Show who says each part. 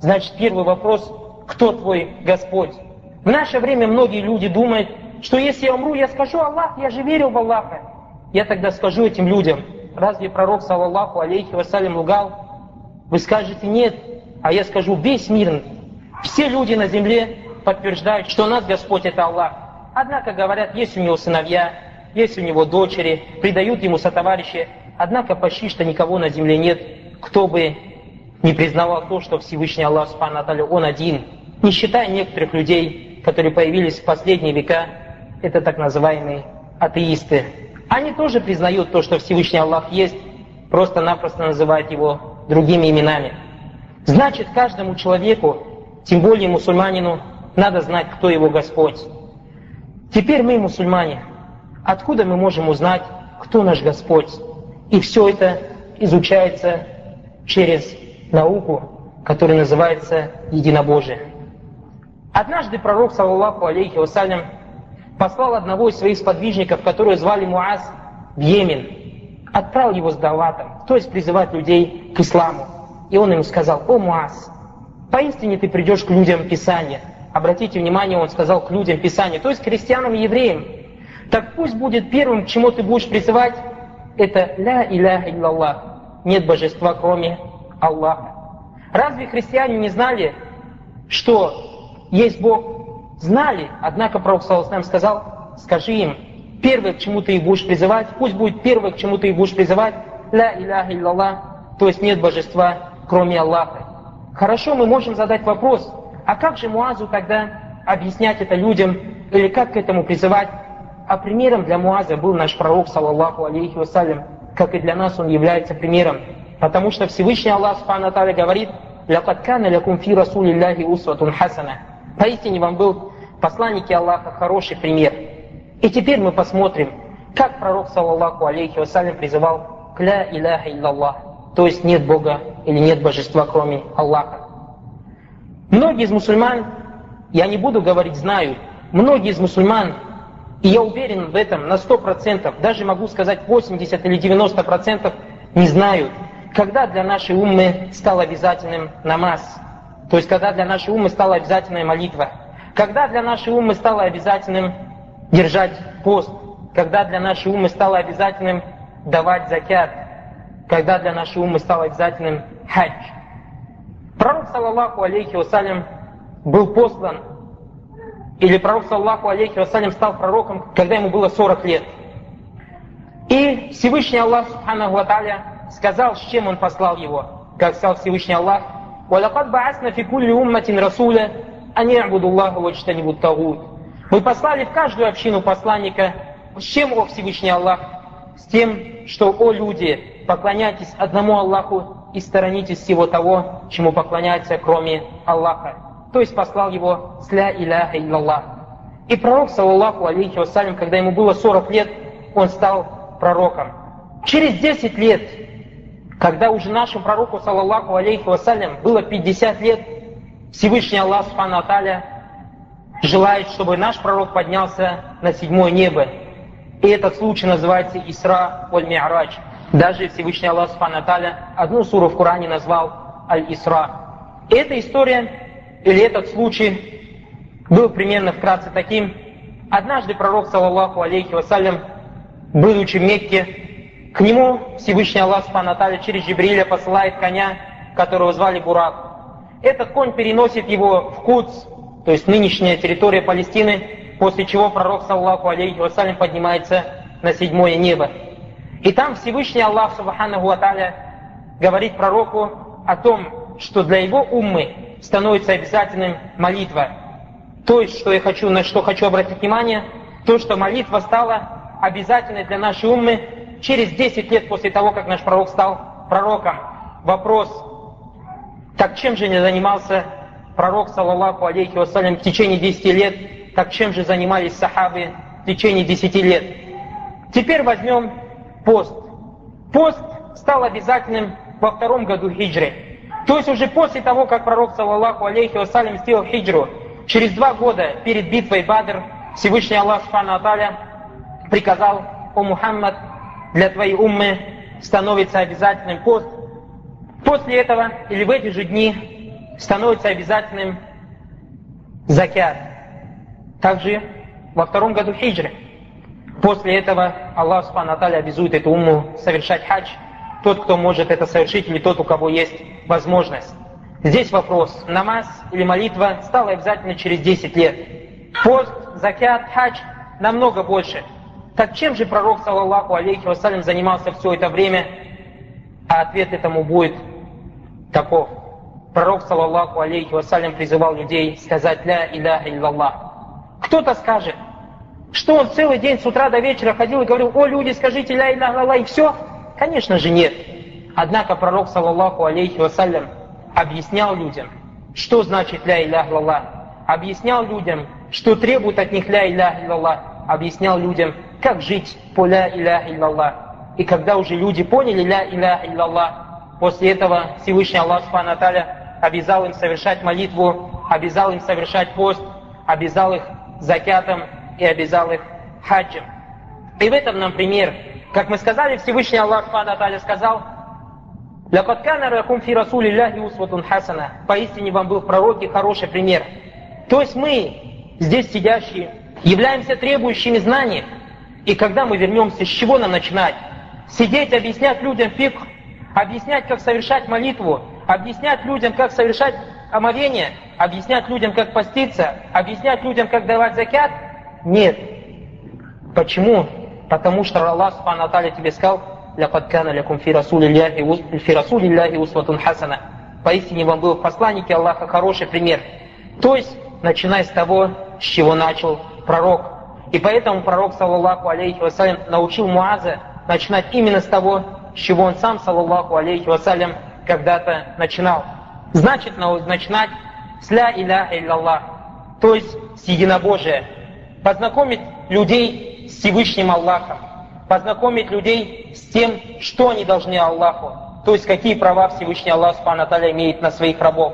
Speaker 1: значит первый вопрос, кто твой Господь? В наше время многие люди думают, что если я умру, я скажу Аллах, я же верил в Аллаха. Я тогда скажу этим людям, разве пророк, саллаллаху алейхи вассалям, лгал? Вы скажете нет, а я скажу весь мир, все люди на земле подтверждают, что у нас Господь это Аллах. Однако говорят, есть у него сыновья, есть у него дочери, предают ему сотоварищи. Однако почти что никого на земле нет, кто бы не признавал то, что Всевышний Аллах Субхану Он один, не считая некоторых людей, которые появились в последние века, это так называемые атеисты. Они тоже признают то, что Всевышний Аллах есть, просто-напросто называют его другими именами. Значит, каждому человеку, тем более мусульманину, надо знать, кто его Господь. Теперь мы, мусульмане, откуда мы можем узнать, кто наш Господь? И все это изучается через науку, которая называется единобожие. Однажды пророк, саллаллаху алейхи вассалям, послал одного из своих сподвижников, которого звали Муаз, в Йемен, отправил его с даватом, то есть призывать людей к исламу. И он ему сказал, о Муаз, поистине ты придешь к людям Писания. Обратите внимание, он сказал к людям Писания, то есть к христианам и евреям. Так пусть будет первым, к чему ты будешь призывать, это «Ля иляха иллаллах». Нет божества, кроме Аллаха. Разве христиане не знали, что есть Бог? Знали, однако Пророк Саласлам сказал, скажи им, первое, к чему ты их будешь призывать, пусть будет первое, к чему ты их будешь призывать, «Ля иляха иллаллах», то есть нет божества, кроме Аллаха. Хорошо, мы можем задать вопрос, а как же Муазу тогда объяснять это людям, или как к этому призывать? А примером для Муаза был наш пророк, саллаллаху алейхи вассалям, как и для нас он является примером. Потому что Всевышний Аллах Субхану Тааля говорит, «Лякад кана лякум фи расулиллахи усватун хасана». Поистине вам был посланники Аллаха хороший пример. И теперь мы посмотрим, как пророк, саллаллаху алейхи вассалям, призывал к ля иляха то есть нет Бога или нет божества, кроме Аллаха. Многие из мусульман, я не буду говорить знают, многие из мусульман, и я уверен в этом на 100%, даже могу сказать 80 или 90% не знают, когда для нашей уммы стал обязательным намаз, то есть когда для нашей уммы стала обязательная молитва, когда для нашей уммы стало обязательным держать пост, когда для нашей уммы стало обязательным давать закят, когда для нашей уммы стало обязательным хадж. Пророк, саллаллаху алейхи вассалям, был послан, или пророк, саллаллаху алейхи вассалям, стал пророком, когда ему было 40 лет. И Всевышний Аллах, субханаху ва сказал, с чем он послал его. Как сказал Всевышний Аллах, «Валакад баасна фикулли умматин расуля, а не абудуллаху вачтанибут тагут». Мы послали в каждую общину посланника, с чем, о Всевышний Аллах, с тем, что, о люди, поклоняйтесь одному Аллаху и сторонитесь всего того, чему поклоняется, кроме Аллаха. То есть послал его сля ля иляха иллаллах. И пророк, саллаху алейхи вассалям, когда ему было 40 лет, он стал пророком. Через 10 лет когда уже нашему пророку, саллаллаху алейхи вассалям, было 50 лет, Всевышний Аллах, Субхану Аталя, желает, чтобы наш пророк поднялся на седьмое небо. И этот случай называется Исра Оль Ми'рач. Даже Всевышний Аллах Субхану Аталя одну суру в Коране назвал Аль-Исра. Эта история, или этот случай, был примерно вкратце таким. Однажды пророк, саллаллаху алейхи вассалям, будучи в Мекке, к нему Всевышний Аллах Субхану через Джибриля посылает коня, которого звали Бурак. Этот конь переносит его в Куц, то есть нынешняя территория Палестины, после чего пророк, саллаху алейхи вассалям, поднимается на седьмое небо. И там Всевышний Аллах, Субхану Аталя, говорит пророку о том, что для его уммы становится обязательным молитва. То есть, что я хочу, на что хочу обратить внимание, то, что молитва стала обязательной для нашей уммы, через 10 лет после того, как наш пророк стал пророком, вопрос, так чем же не занимался пророк, саллаллаху алейхи вассалям, в течение 10 лет, так чем же занимались сахабы в течение 10 лет. Теперь возьмем пост. Пост стал обязательным во втором году хиджры. То есть уже после того, как пророк, саллаллаху алейхи вассалям, сделал хиджру, через два года перед битвой Бадр, Всевышний Аллах Субхану приказал, о Мухаммад, для твоей уммы становится обязательным пост. После этого или в эти же дни становится обязательным закят. Также во втором году хиджры. После этого Аллах Субхану обязует эту умму совершать хадж. Тот, кто может это совершить, или тот, у кого есть возможность. Здесь вопрос, намаз или молитва стала обязательно через 10 лет. Пост, закят, хадж намного больше. Так чем же пророк, саллаллаху алейхи вассалям, занимался все это время? А ответ этому будет таков. Пророк, саллаллаху алейхи вассалям, призывал людей сказать «Ля иляха иллаллах». Кто-то скажет, что он целый день с утра до вечера ходил и говорил «О, люди, скажите «Ля иляха иллаллах» и все? Конечно же нет. Однако пророк, саллаллаху алейхи вассалям, объяснял людям, что значит «Ля иляха иллаллах», объяснял людям, что требует от них «Ля иляха иллаллах», объяснял людям, как жить по ля иля иллаллах. И когда уже люди поняли ля иля иллаллах, после этого Всевышний Аллах Субхану обязал им совершать молитву, обязал им совершать пост, обязал их закятом и обязал их хаджем. И в этом нам пример. Как мы сказали, Всевышний Аллах Субхану сказал, «Лякад кана ракум фи расулилляхи усватун хасана». Поистине вам был в пророке хороший пример. То есть мы, здесь сидящие, являемся требующими знаний, и когда мы вернемся, с чего нам начинать? Сидеть, объяснять людям фикх, объяснять, как совершать молитву, объяснять людям, как совершать омовение, объяснять людям, как поститься, объяснять людям, как давать закят? Нет. Почему? Потому что Аллах Субхану тебе сказал, «Лякад кана лякум фи расулилляхи усватун хасана». Поистине вам был в посланнике Аллаха хороший пример. То есть, начиная с того, с чего начал пророк, и поэтому пророк, саллаллаху алейхи вассалям, научил Муаза начинать именно с того, с чего он сам, саллаллаху алейхи вассалям, когда-то начинал. Значит, начинать с ля иля илляллах, то есть с единобожия. Познакомить людей с Всевышним Аллахом. Познакомить людей с тем, что они должны Аллаху. То есть какие права Всевышний Аллах Субхану имеет на своих рабов.